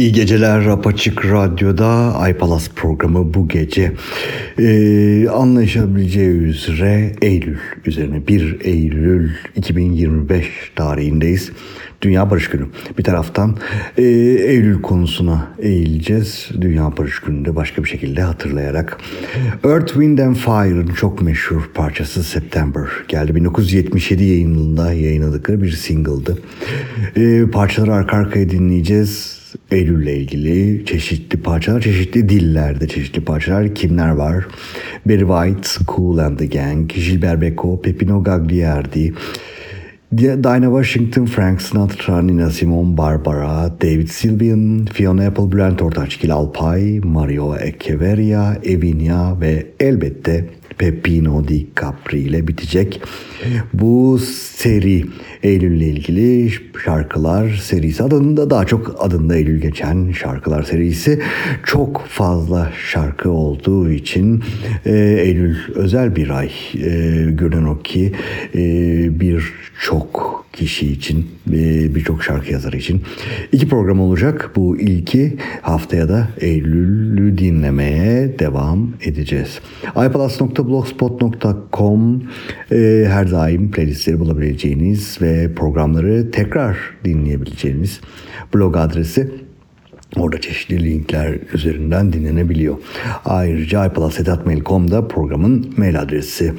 İyi geceler Apaçık Radyo'da Aypalas programı bu gece ee, anlaşabileceği üzere Eylül üzerine 1 Eylül 2025 tarihindeyiz. Dünya Barış Günü. Bir taraftan e, Eylül konusuna eğileceğiz. Dünya Barış Günü'nde başka bir şekilde hatırlayarak. Earth, Wind and Fire'ın çok meşhur parçası September geldi. 1977 yayınında yayınladıkları bir single'dı. E, parçaları arka arkaya dinleyeceğiz. Eylül'le ilgili çeşitli parçalar, çeşitli dillerde çeşitli parçalar. Kimler var? Barry White, Cool and the Gang, Gilbert Becco, Pepino Gagliardi, Dinah Washington, Frank Sinatra, Nina Simone, Barbara, David Sylvian, Fiona Apple, Bülent Ortaçgil Alpay, Mario Echeverria, Evinia ve elbette Peppino Di Capri ile bitecek. Bu seri Eylül ile ilgili şarkılar serisi adında daha çok adında Eylül geçen şarkılar serisi çok fazla şarkı olduğu için e, Eylül özel bir ay. E, görünen o ki e, bir çok kişi için e, birçok şarkı yazarı için iki program olacak. Bu ilki haftaya da Eylül'ü dinlemeye devam edeceğiz. iPalas.blogspot.com e, her daim playlistleri bulabileceğiniz ve programları tekrar dinleyebileceğiniz blog adresi. Orada çeşitli linkler üzerinden dinlenebiliyor. Ayrıca iPalas.mail.com'da programın mail adresi.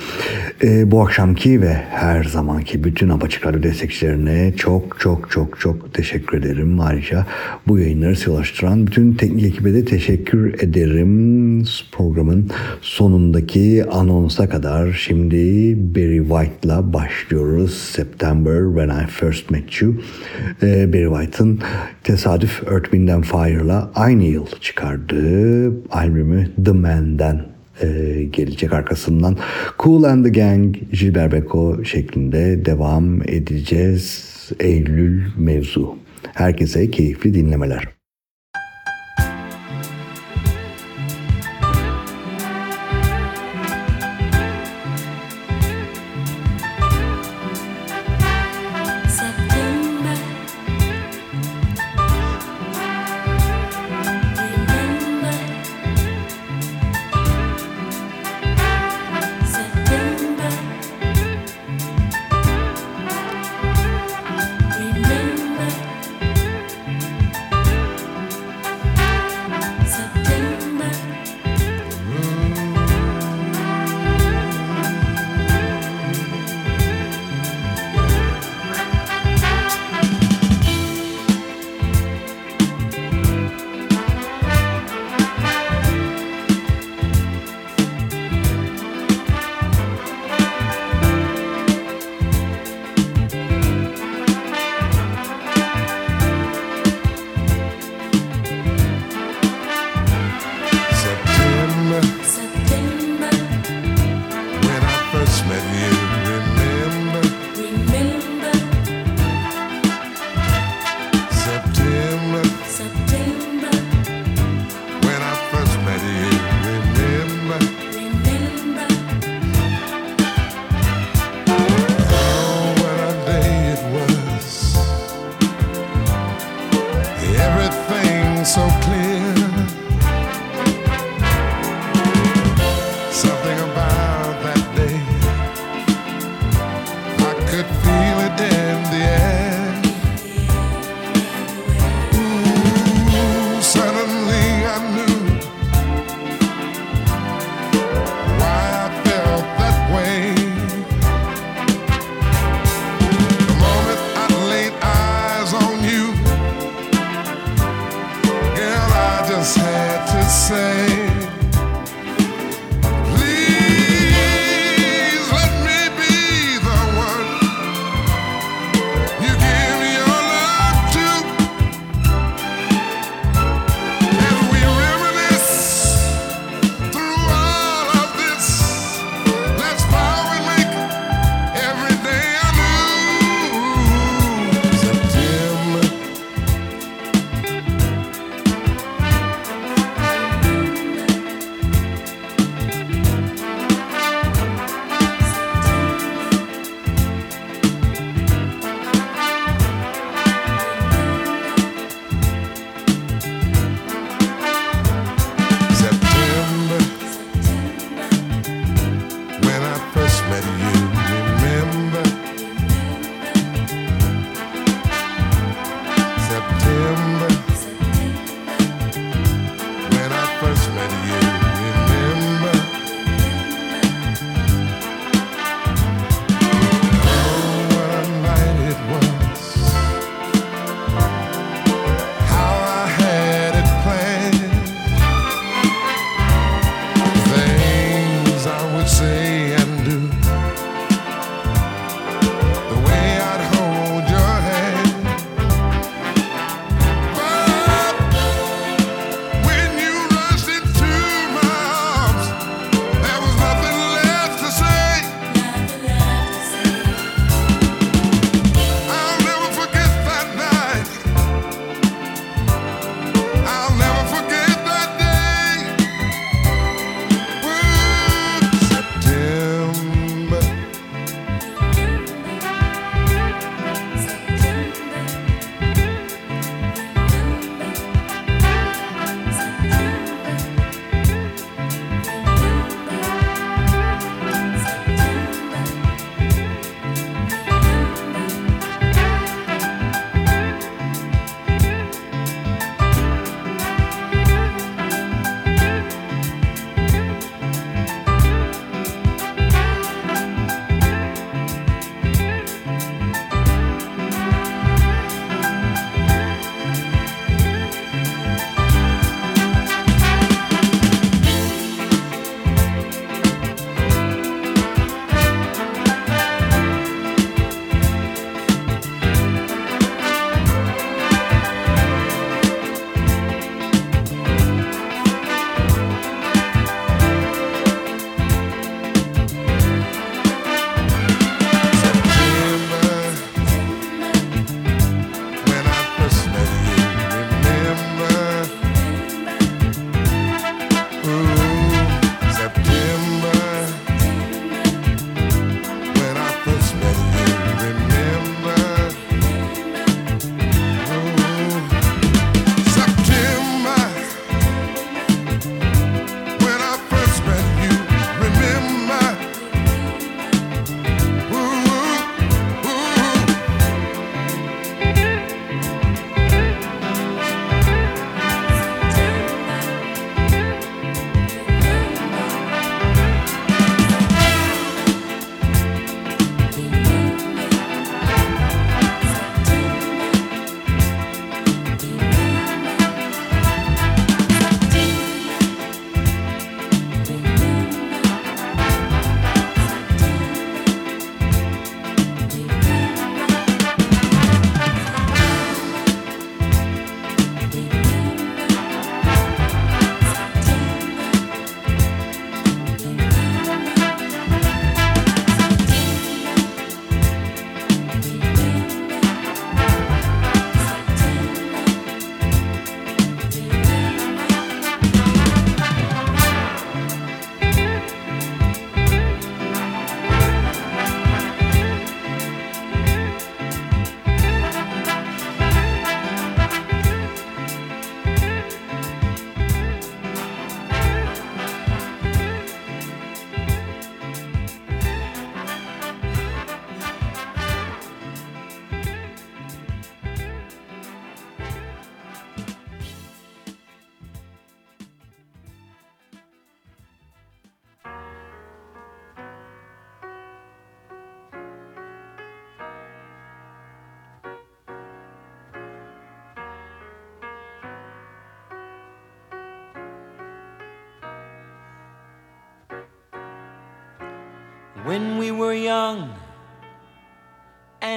Ee, bu akşamki ve her zamanki bütün Apaçık Radyo destekçilerine çok çok çok çok teşekkür ederim. Ayrıca bu yayınları size ulaştıran bütün teknik ekibe de teşekkür ederim. Programın sonundaki anonsa kadar şimdi Barry White'la başlıyoruz. September When I First Met You. Ee, Barry White'ın tesadüf Wind and Fire'la aynı yıl çıkardığı albümü The Man'den e, gelecek arkasından Cool and the Gang, Gilbert Beko şeklinde devam edeceğiz. Eylül mevzu. Herkese keyifli dinlemeler.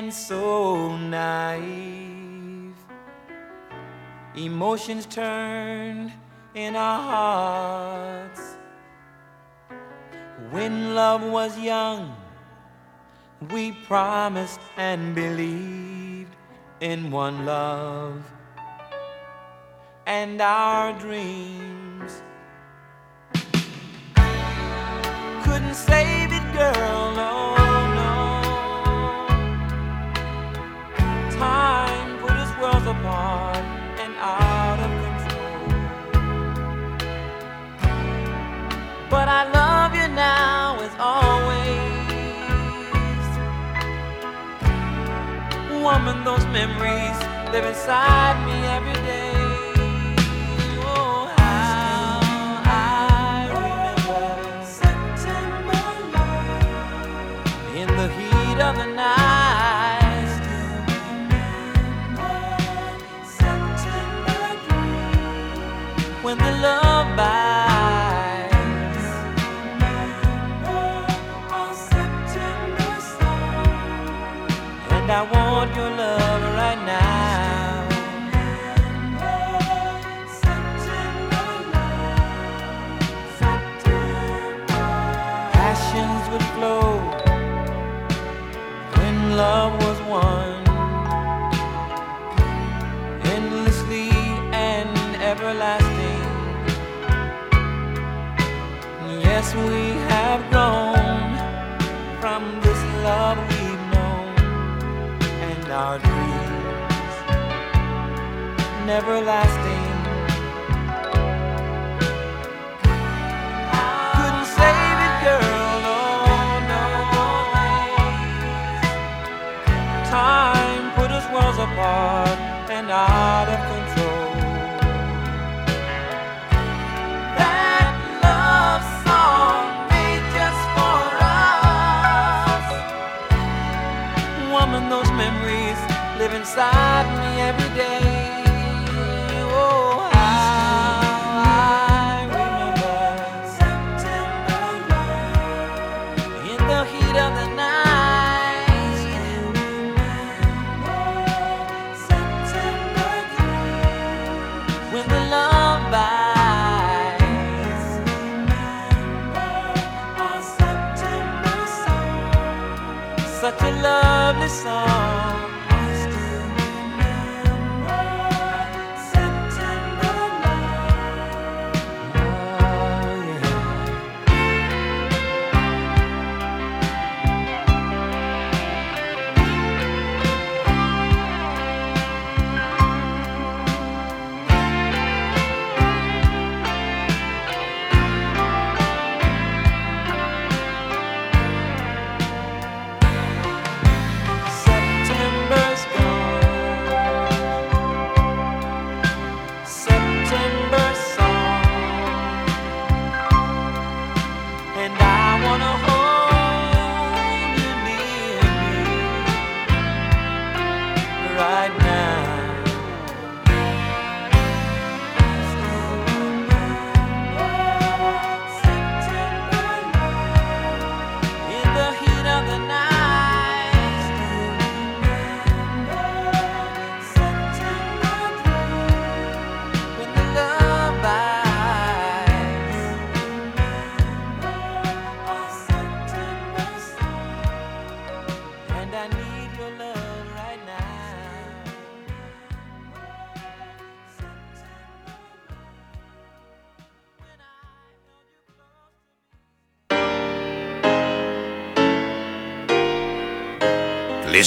And so naive. Emotions turned in our hearts when love was young. We promised and believed in one love and our dreams couldn't save it, girl. No. Apart and out of control. But I love you now as always. Woman, those memories live inside me every day.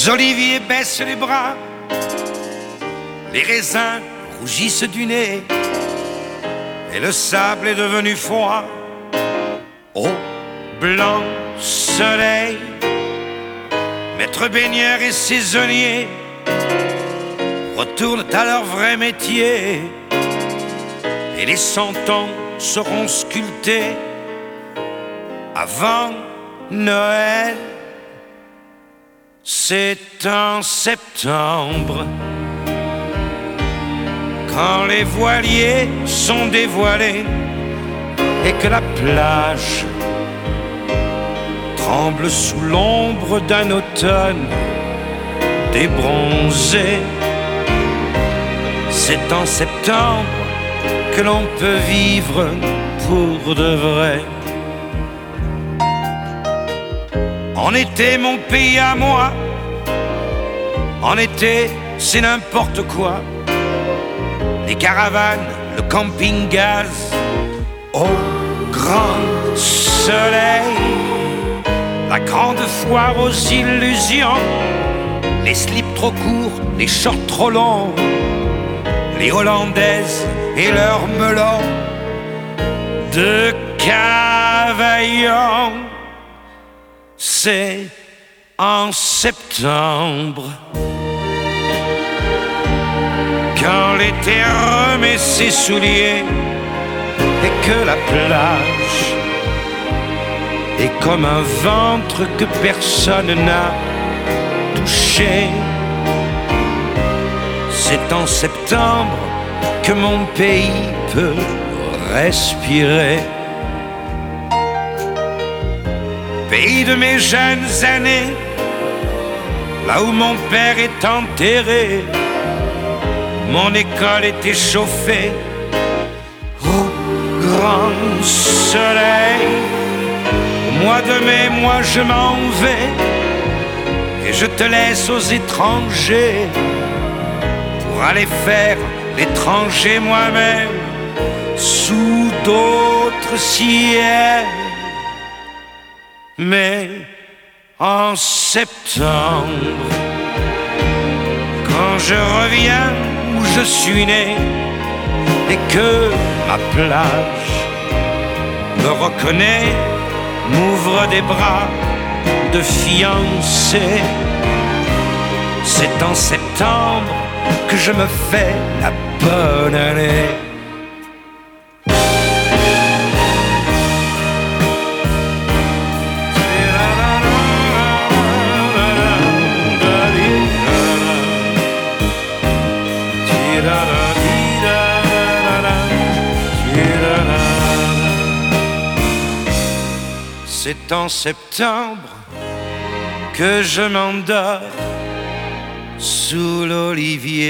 Oliviers baissent les bras, les raisins rougissent du nez, et le sable est devenu froid au blanc soleil. Maître baigneur et saisonnier retournent à leur vrai métier, et les cent ans seront sculptés avant Noël. C'est en septembre, quand les voiliers sont dévoilés et que la plage tremble sous l'ombre d'un automne débronzé. C'est en septembre que l'on peut vivre pour de vrai. En été, mon pays à moi, en été, c'est n'importe quoi. Les caravanes, le camping-gaz, au grand soleil, la grande foire aux illusions, les slips trop courts, les shorts trop longs, les Hollandaises et leurs melons. De Cavaillon. C'est en septembre quand l'été remet ses souliers et que la plage est comme un ventre que personne n'a touché. C'est en septembre que mon pays peut respirer. Pays de mes jeunes années, là où mon père est enterré, mon école était chauffée au grand soleil. Au mois de mai, moi je m'en vais et je te laisse aux étrangers pour aller faire l'étranger moi-même sous d'autres ciels. Mais en septembre, quand je reviens où je suis né et que ma plage me reconnaît, m'ouvre des bras de fiancé. C'est en septembre que je me fais la bonne année. C'est en septembre que je m'endors sous l'olivier.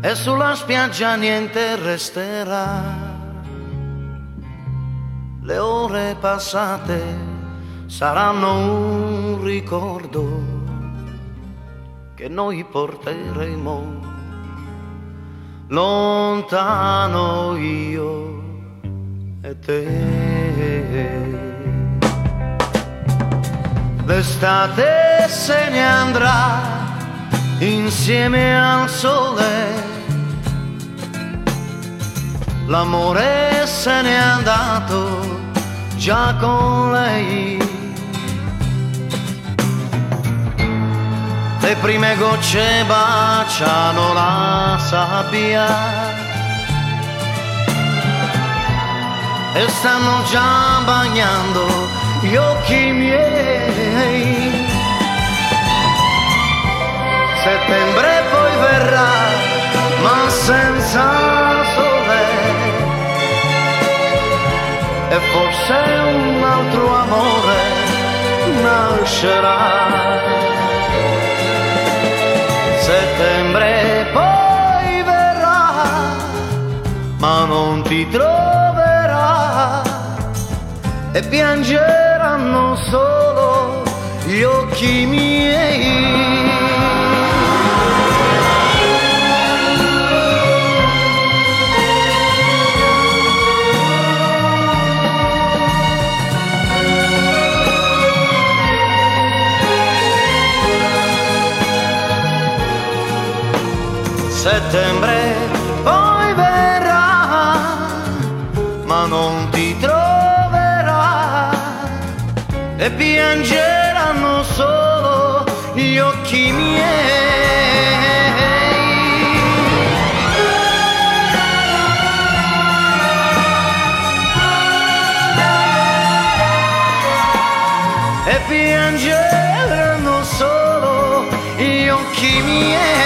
E sulla spiaggia niente resterà. Le ore passate saranno un ricordo che noi porteremo lontano io e te. L'estate se ne andrà insieme al sole. L'amore se n'è andato già con lei. Le prime gocce baciano la sabbia e stanno già bagnando gli occhi miei. Settembre poi verrà, ma senza sole. E forse un altro amore nascerà. Settembre poi verrà, ma non ti troverà e piangeranno solo gli occhi miei. Settembre poi verrà, ma non ti troverà e piangeranno solo gli occhi miei. E piangeranno solo gli occhi miei.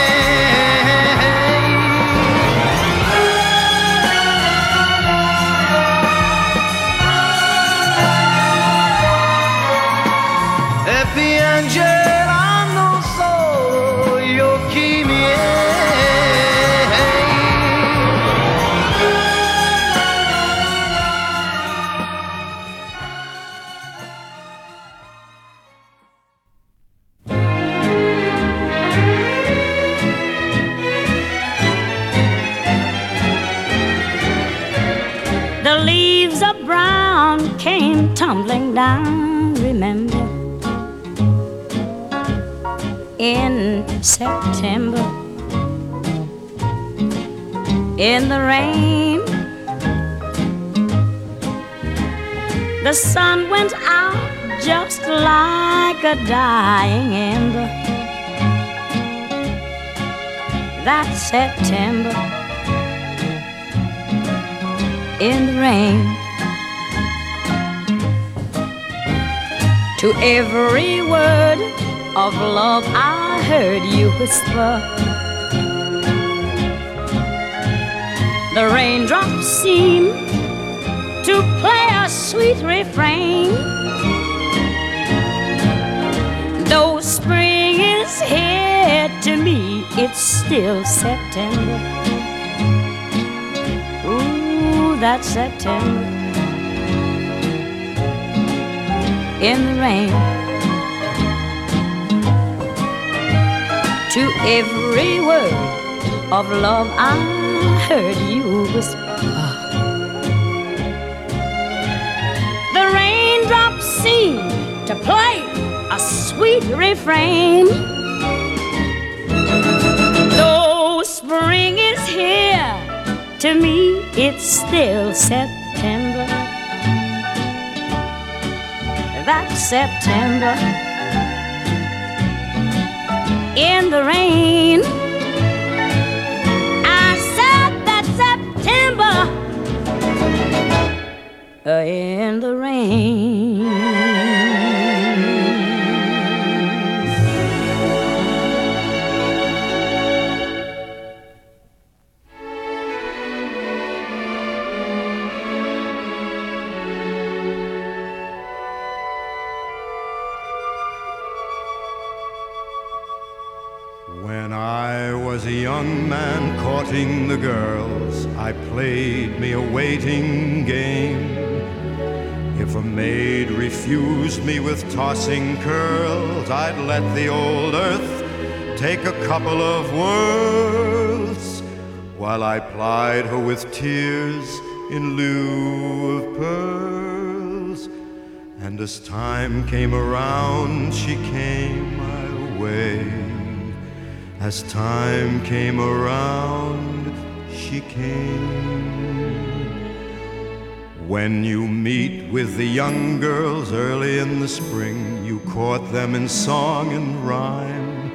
Of brown came tumbling down, remember, in September. In the rain, the sun went out just like a dying ember. That September in the rain. To every word of love I heard you whisper. The raindrops seem to play a sweet refrain. Though spring is here to me, it's still September. Ooh, that September in the rain. To every word of love I heard you whisper. The raindrops seem to play a sweet refrain. Though spring is here, to me it's still September. That September in the rain. I said that September uh, in the rain. The girls, I played me a waiting game. If a maid refused me with tossing curls, I'd let the old earth take a couple of whirls while I plied her with tears in lieu of pearls. And as time came around, she came my way. As time came around, she came. When you meet with the young girls early in the spring, you court them in song and rhyme.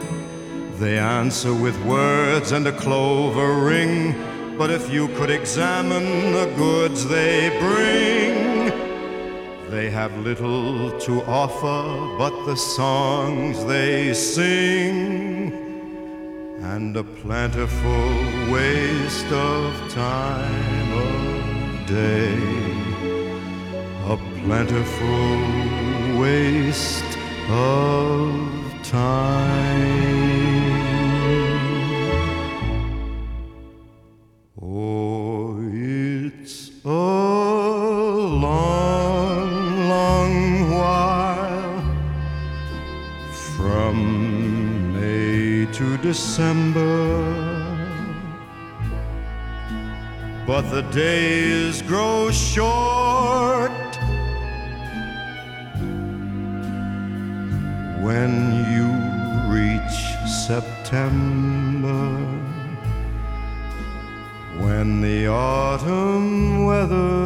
They answer with words and a clover ring. But if you could examine the goods they bring, they have little to offer but the songs they sing and a plentiful waste of time of day. A plentiful waste of time. December. But the days grow short when you reach September, when the autumn weather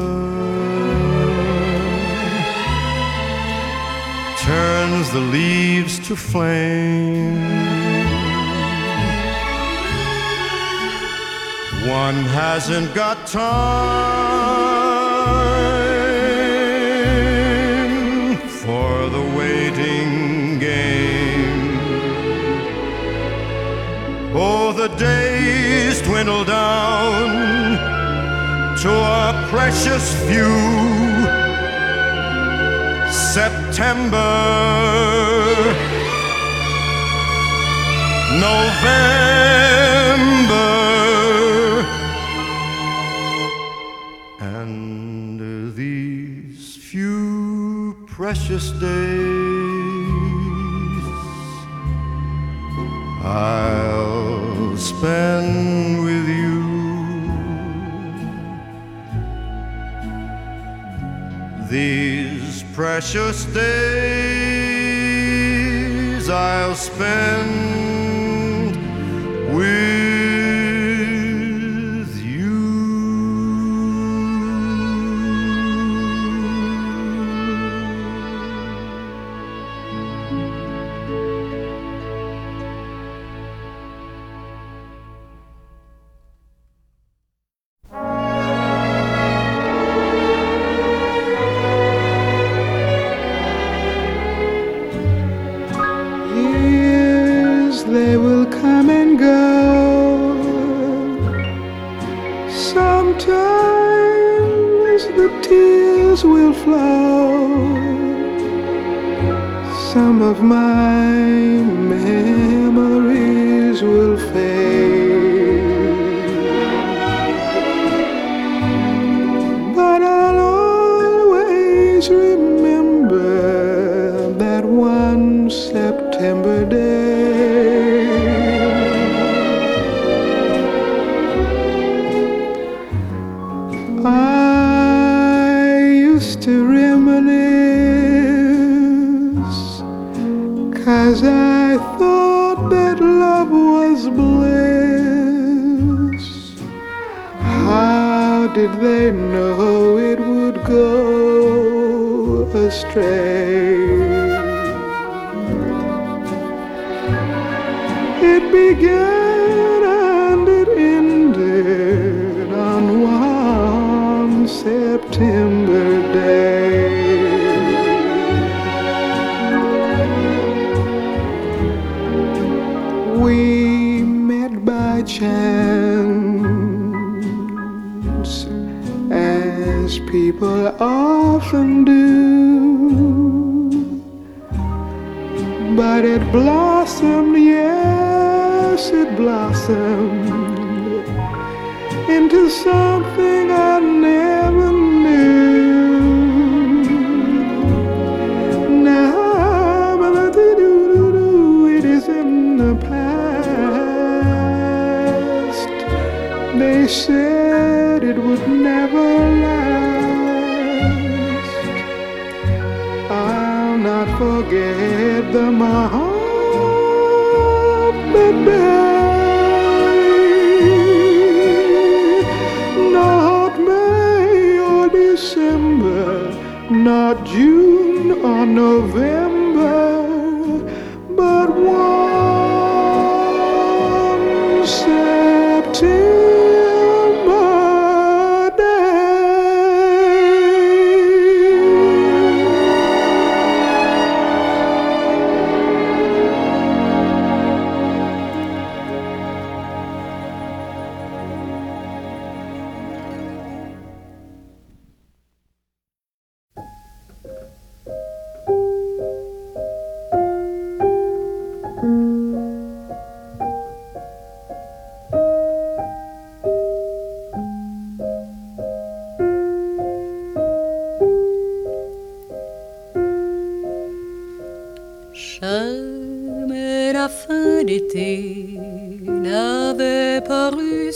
turns the leaves to flame. One hasn't got time for the waiting game. Oh, the days dwindle down to a precious few. September, November. precious days I'll spend with you. These precious days I'll spend.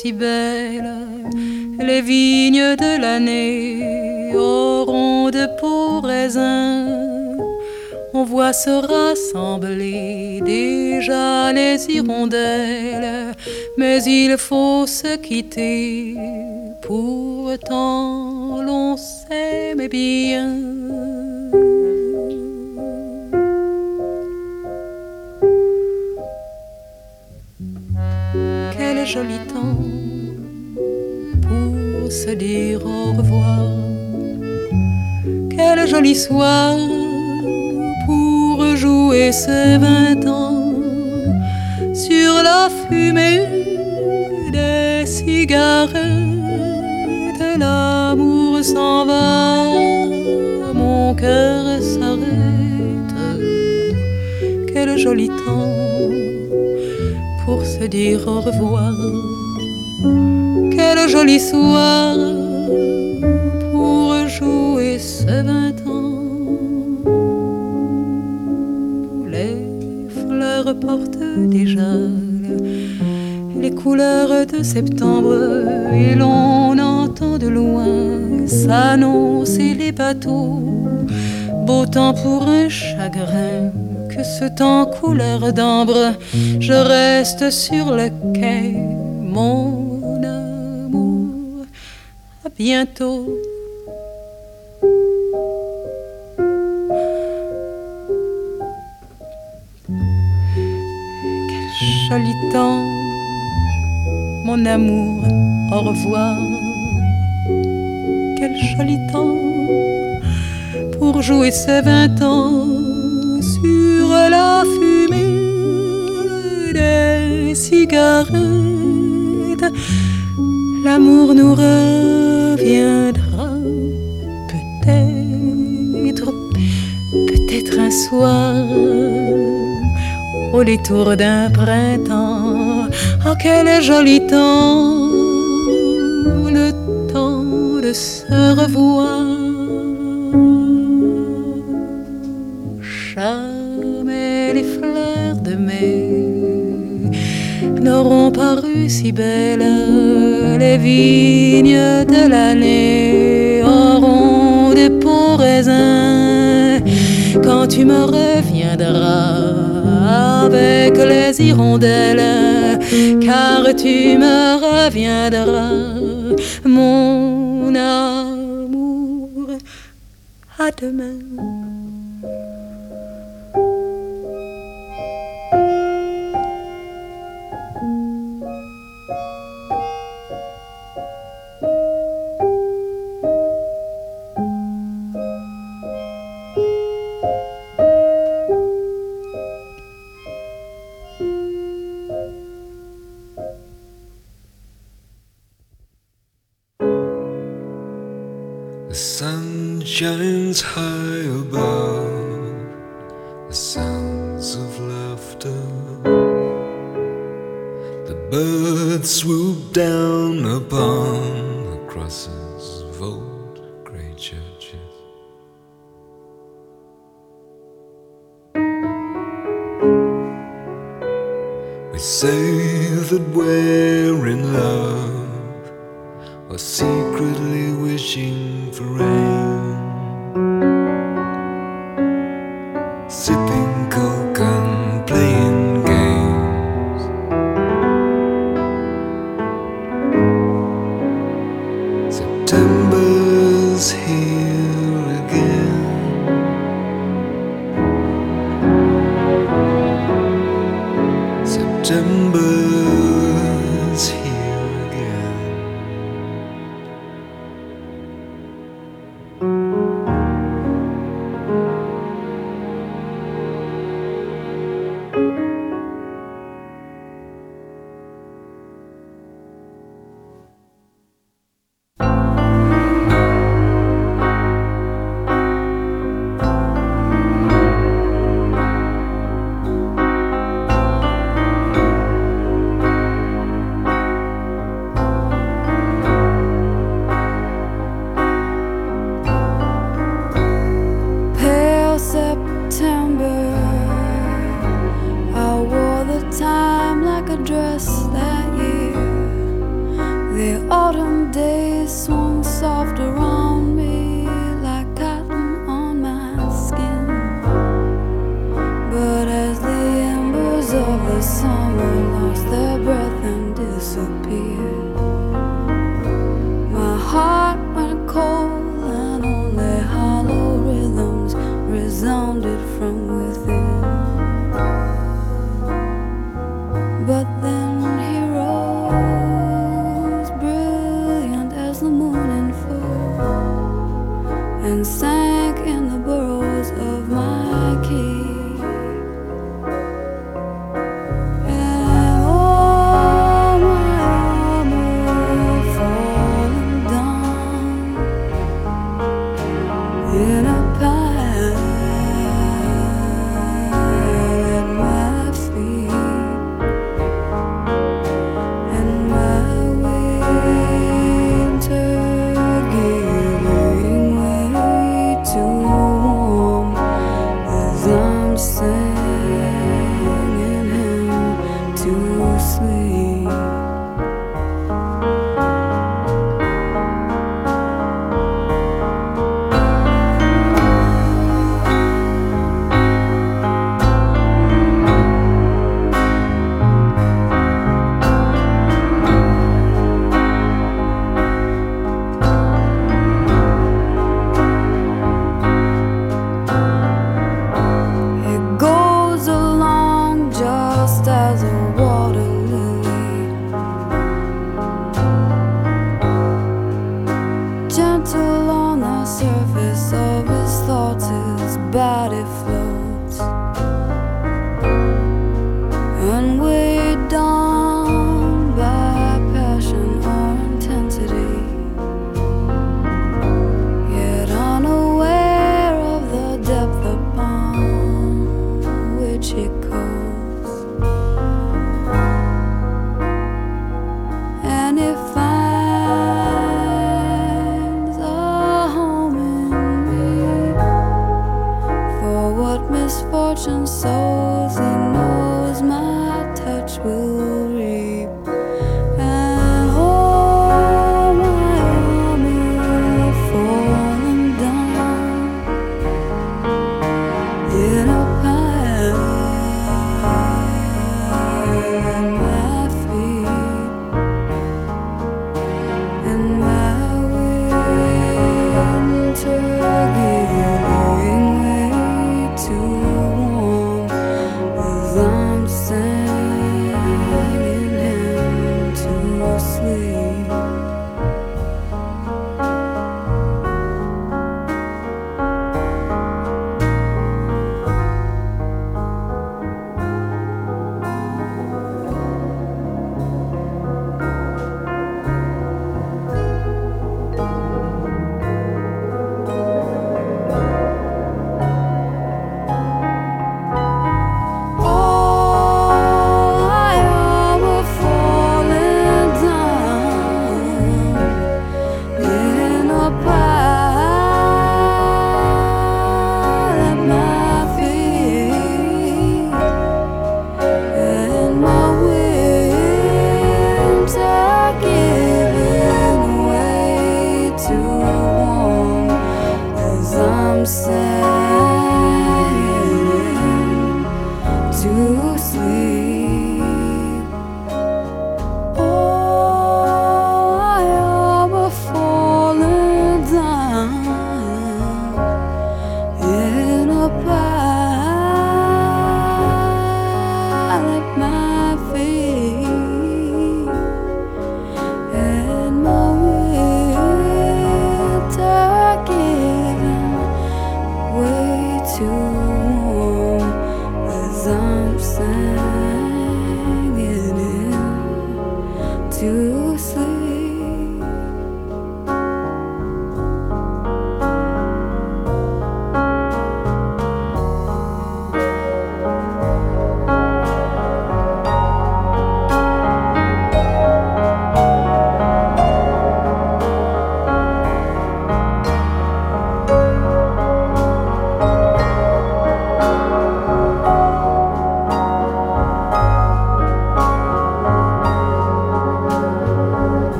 si belle, les vignes de l'année auront de pour raisins. On voit se rassembler déjà les hirondelles, mais il faut se quitter Quel joli soir pour jouer ce vingt ans. Les fleurs portent déjà les couleurs de septembre et l'on entend de loin s'annoncer les bateaux. Beau temps pour un chagrin que ce temps couleur d'ambre, je reste sur le quai, mon. À bientôt. Quel joli temps, mon amour, au revoir. Quel joli temps pour jouer ces vingt ans sur la fumée des cigarettes. L'amour nous reviendra peut-être, peut-être un soir au détour d'un printemps. Oh, quel joli temps, le temps de se revoir. Si belles. Les vignes de l'année auront des beaux raisins quand tu me reviendras avec les hirondelles, car tu me reviendras, mon amour. À demain. Say that we're in love or secretly wishing for rain.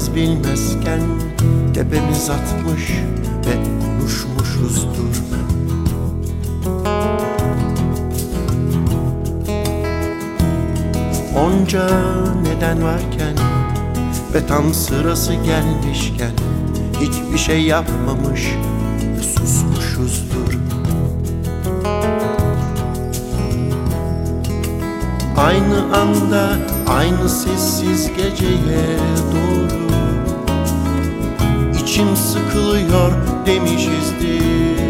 Biz bilmezken tepemiz atmış ve konuşmuşuzdur. Onca neden varken ve tam sırası gelmişken hiçbir şey yapmamış ve susmuşuzdur. Aynı anda aynı sessiz geceye doğru içim sıkılıyor demişizdir.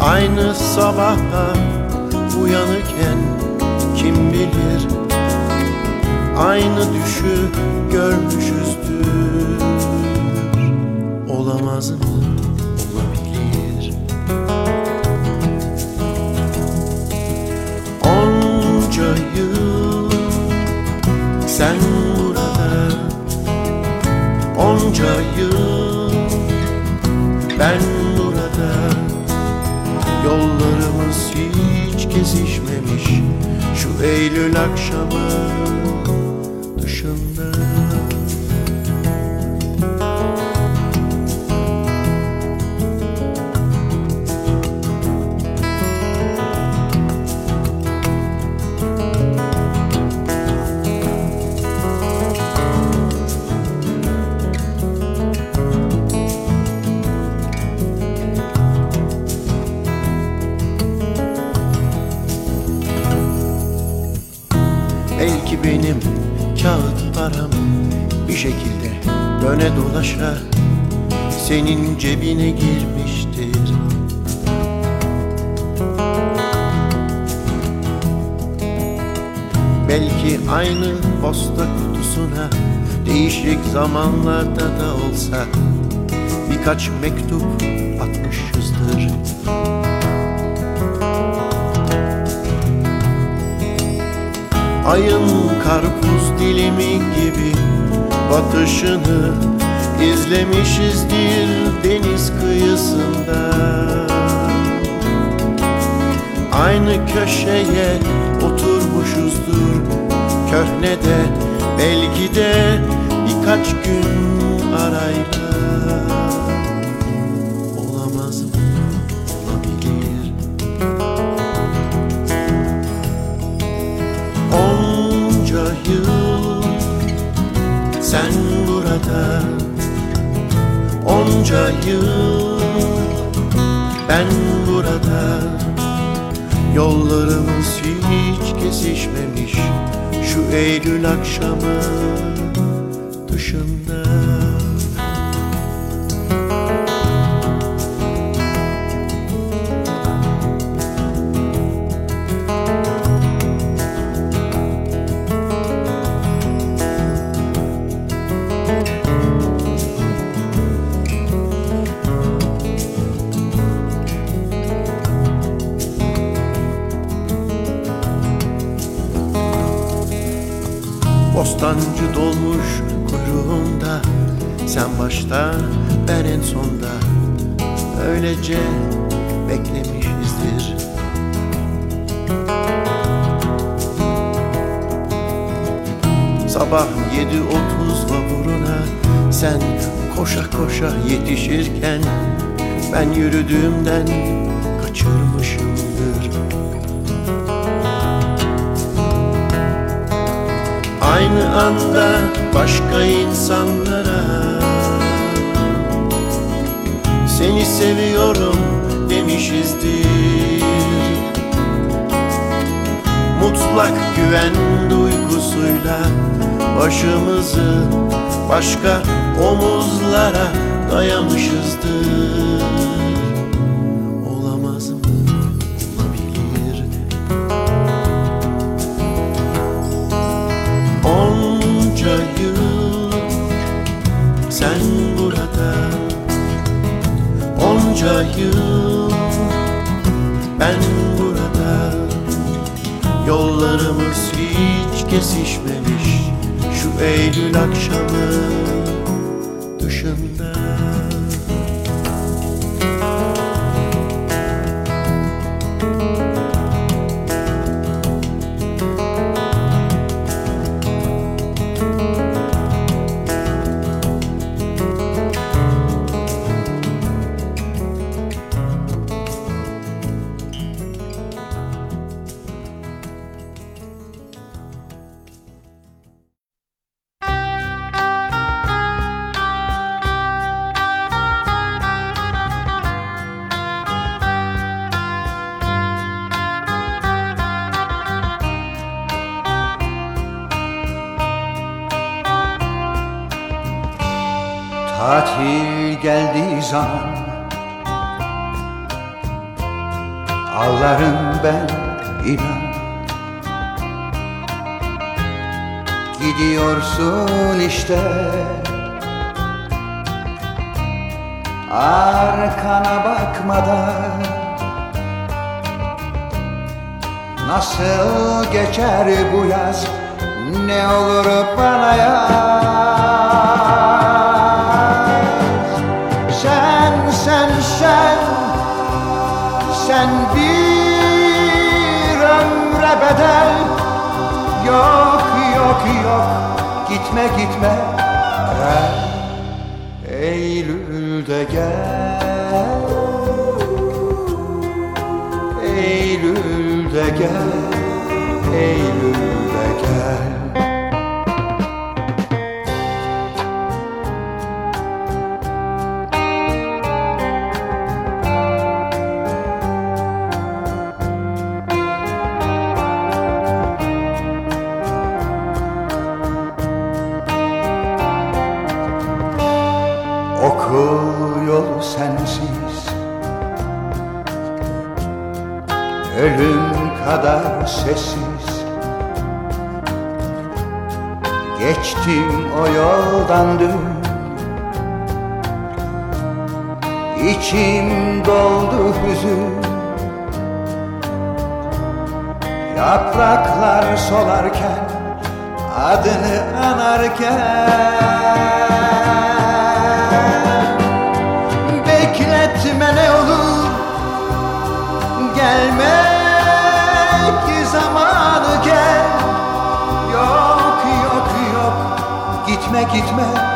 Aynı sabaha uyanırken kim bilir? Aynı düşü görmüşüzdür. Olamaz mı? Olabilir. Onca yıl sen Yıl ben burada Yollarımız hiç kesişmemiş. Şu Eylül akşamı dışında dolaşa senin cebine girmiştir. Belki aynı posta kutusuna değişik zamanlarda da olsa birkaç mektup atmışızdır. Ayın karpuz dilimi gibi batışını izlemişizdir deniz kıyısında. Aynı köşeye oturmuşuzdur köhnede belki de birkaç gün arayla. Onca yıl ben burada. Yollarımız hiç kesişmemiş Şu Eylül akşamı dışında Sen başta ben en sonda. Öylece beklemişizdir. Sabah yedi otuz vapuruna Sen koşa koşa yetişirken Ben yürüdüğümden kaçırmışımdır. Aynı anda başka insanlara Seni seviyorum demişizdir. Mutlak güven duygusuyla Başımızı başka omuzlara dayamışızdır Yıl ben burada Yollarımız hiç kesişmemiş. Şu Eylül akşamı İçim doldu hüzün. Yapraklar solarken Adını anarken. Bekletme ne olur Gelmek zamanı gel. Yok yok yok Gitme gitme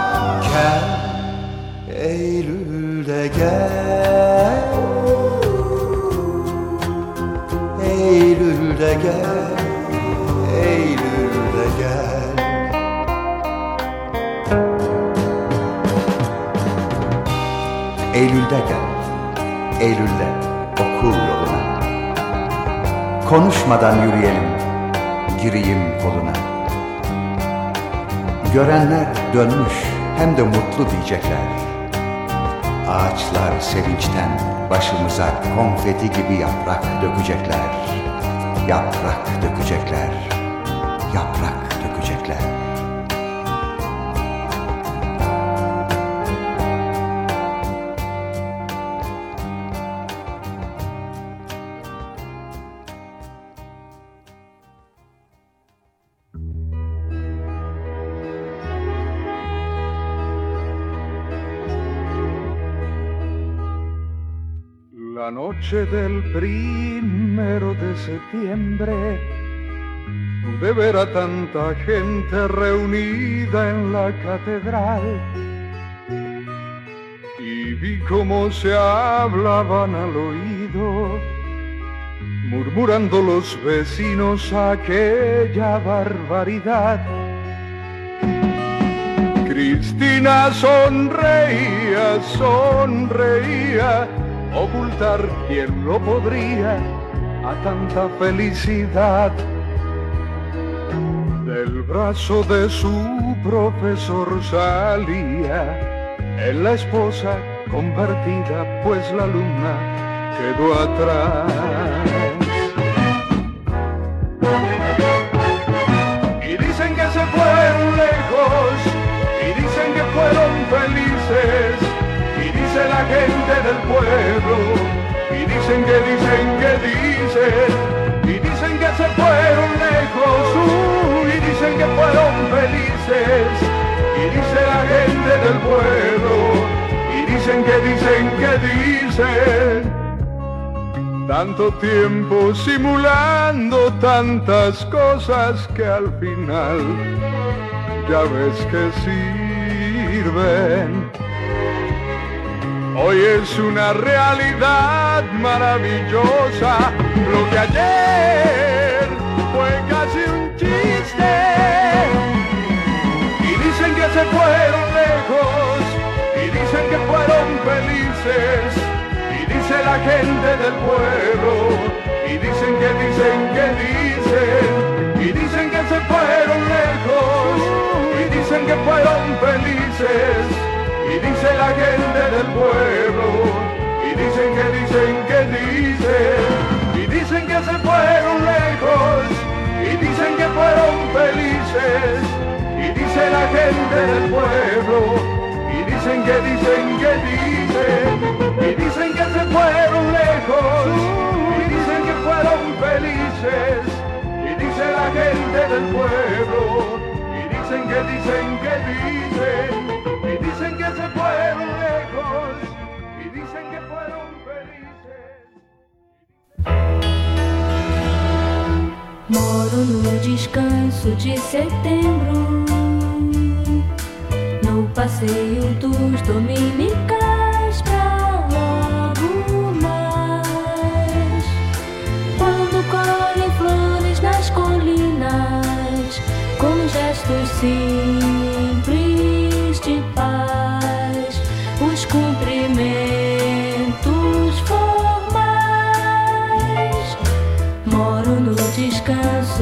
Konuşmadan yürüyelim. Gireyim koluna. Görenler dönmüş hem de mutlu diyecekler. Ağaçlar sevinçten başımıza konfeti gibi yaprak dökecekler. Yaprak dökecekler del primero de septiembre de ver a tanta gente reunida en la catedral y vi cómo se hablaban al oído, murmurando los vecinos aquella barbaridad. Cristina sonreía, sonreía, ocultar quien lo podría a tanta felicidad. Del brazo de su profesor salía en la esposa convertida, pues la alumna quedó atrás. Y dicen que se fueron lejos, y dicen que fueron felices, la gente del pueblo, y dicen que dicen que dicen, y dicen que se fueron lejos, y dicen que fueron felices, y dice la gente del pueblo, y dicen que dicen que dicen. Tanto tiempo simulando tantas cosas que al final ya ves que sirven. Hoy es una realidad maravillosa, lo que ayer fue casi un chiste. Y dicen que se fueron lejos, y dicen que fueron felices, y dice la gente del pueblo, y dicen que dicen que dicen, y dicen que se fueron lejos, y dicen que fueron felices, y dice la gente del pueblo, y dicen que dicen que dicen, y dicen que se fueron lejos, y dicen que fueron felices, y dice la gente del pueblo, y dicen que dicen que dicen, y dicen que se fueron lejos, y dicen que fueron felices, y dice la gente del pueblo, y dicen que dicen que dicen, se fueron lejos, y que fueron felices. Moro no descanso de setembro, no passeio dos dominicais pra lagunas. Quando colhem flores nas colinas, com gestos simples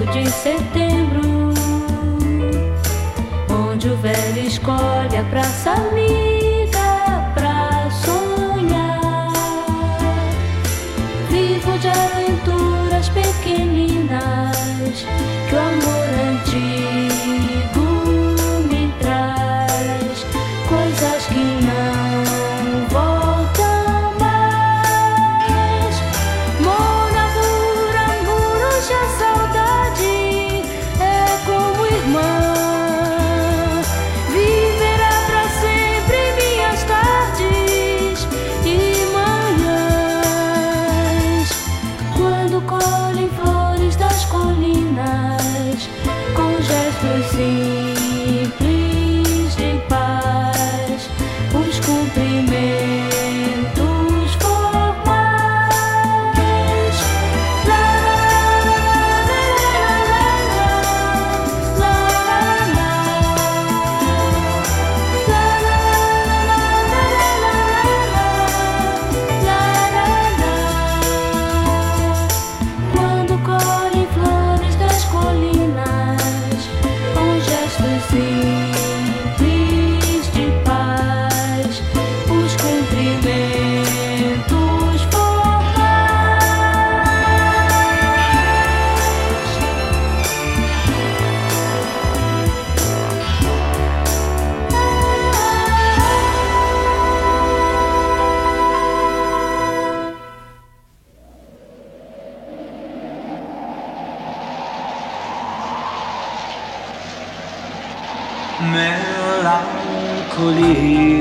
de setembro, onde o velho escolhe a praça amiga खुली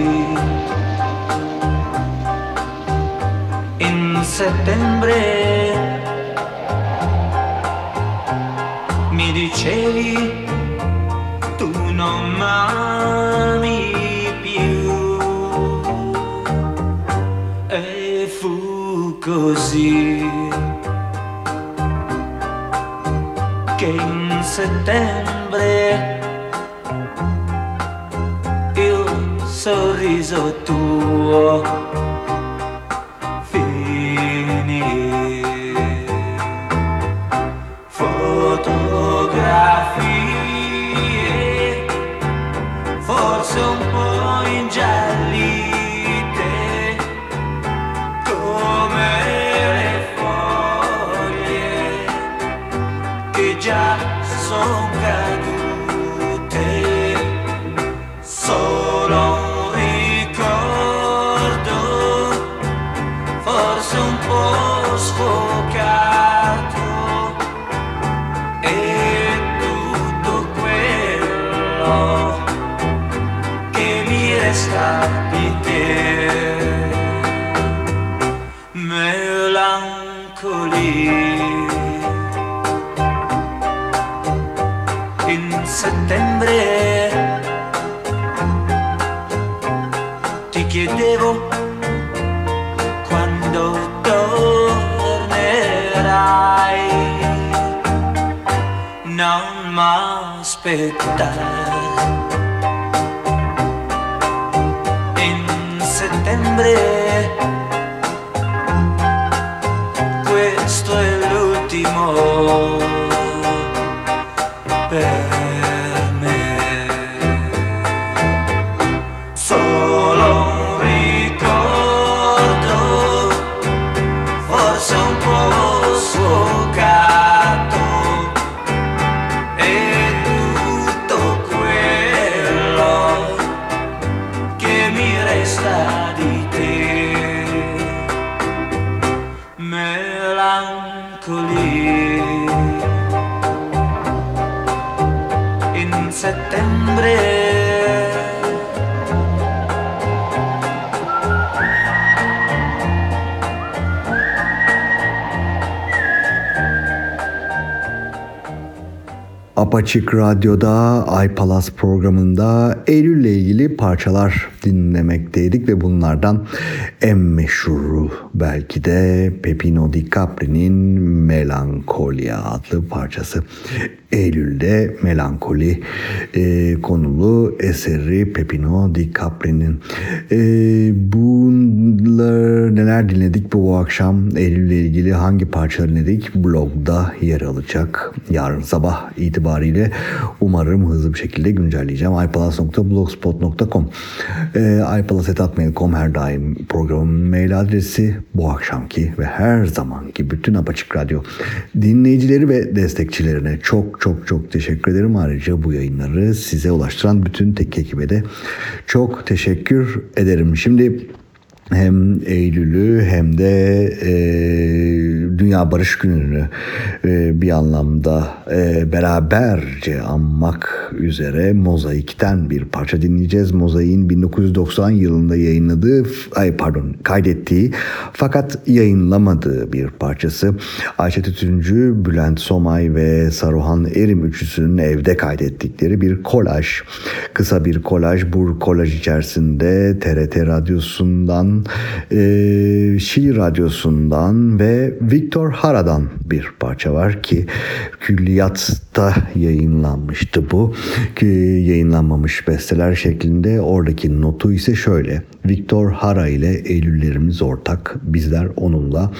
septiembre. Apaçık Radyo'da iPalas programında Eylül'le ilgili parçalar dinlemekteydik ve bunlardan en meşhuru belki de Pepino Di Capri'nin Melankolia adlı parçası. Eylül'de Melankoli e, konulu eseri Pepino Di Capri'nin. E, bunlar neler dinledik bu akşam Eylül'le ilgili hangi parçaları dinledik blogda yer alacak. Yarın sabah itibariyle umarım hızlı bir şekilde güncelleyeceğim. ipalas.blogspot.com e, ipalas.mail.com her daim programın mail adresi bu akşamki ve her zamanki bütün Apaçık Radyo dinleyicileri ve destekçilerine çok çok çok teşekkür ederim. Ayrıca bu yayınları size ulaştıran bütün tek ekibe de çok teşekkür ederim. Şimdi hem Eylül'ü hem de e, Dünya Barış Günü'nü e, bir anlamda e, beraberce anmak üzere Mozaik'ten bir parça dinleyeceğiz. Mozaik'in 1990 yılında yayınladığı, ay pardon kaydettiği fakat yayınlamadığı bir parçası. Ayşe Tütüncü, Bülent Somay ve Saruhan Erim üçlüsünün evde kaydettikleri bir kolaj. Kısa bir kolaj. Bu kolaj içerisinde TRT Radyosu'ndan e, Şili Radyosu'ndan ve Victor Hara'dan bir parça var ki külliyatta yayınlanmıştı bu. Ki yayınlanmamış besteler şeklinde oradaki notu ise şöyle. Victor Hara ile Eylüllerimiz ortak. Bizler onunla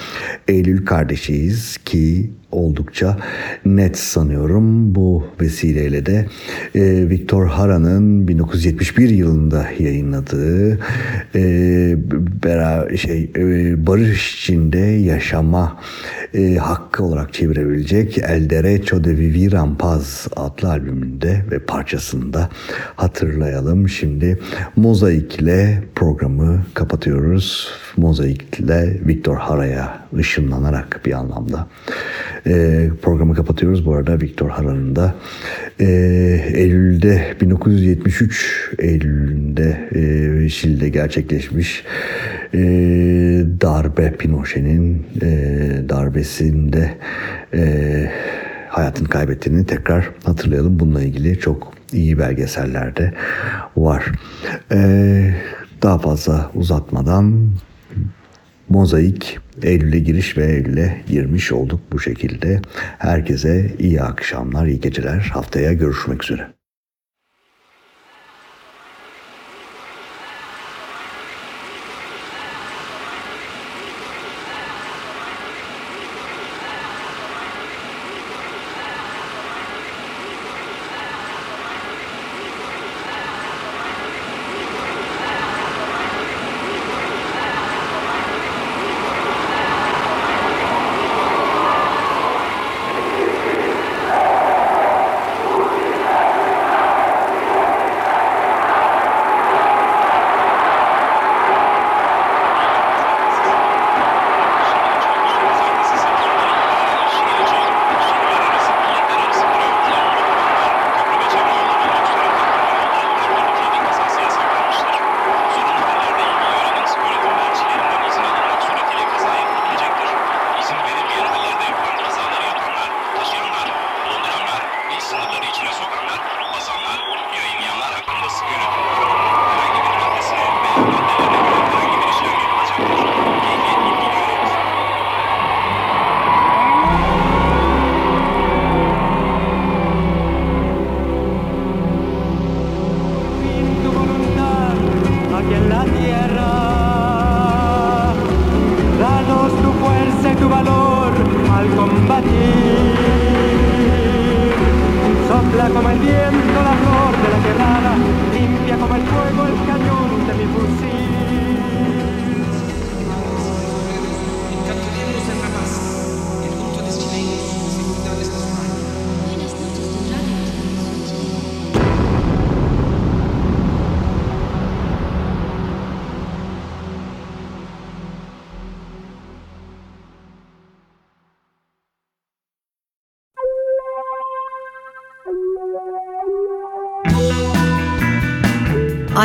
Eylül kardeşiyiz ki oldukça net sanıyorum. Bu vesileyle de e, Victor Hara'nın 1971 yılında yayınladığı e, bera, şey e, barış içinde yaşama e, hakkı olarak çevirebilecek El Derecho de Vivir en Paz adlı albümünde ve parçasında hatırlayalım. Şimdi Mozaik ile programı kapatıyoruz. Mozaik ile Victor Hara'ya ışınlanarak bir anlamda e, programı kapatıyoruz. Bu arada Victor Hara'nın da e, Eylül'de 1973 Eylül'ünde e, Şili'de gerçekleşmiş e, darbe Pinochet'in e, darbesinde e, hayatını kaybettiğini tekrar hatırlayalım. Bununla ilgili çok iyi belgeseller de var. Ee, daha fazla uzatmadan Mozaik Eylül'e giriş ve Eylül'e girmiş olduk bu şekilde. Herkese iyi akşamlar, iyi geceler. Haftaya görüşmek üzere.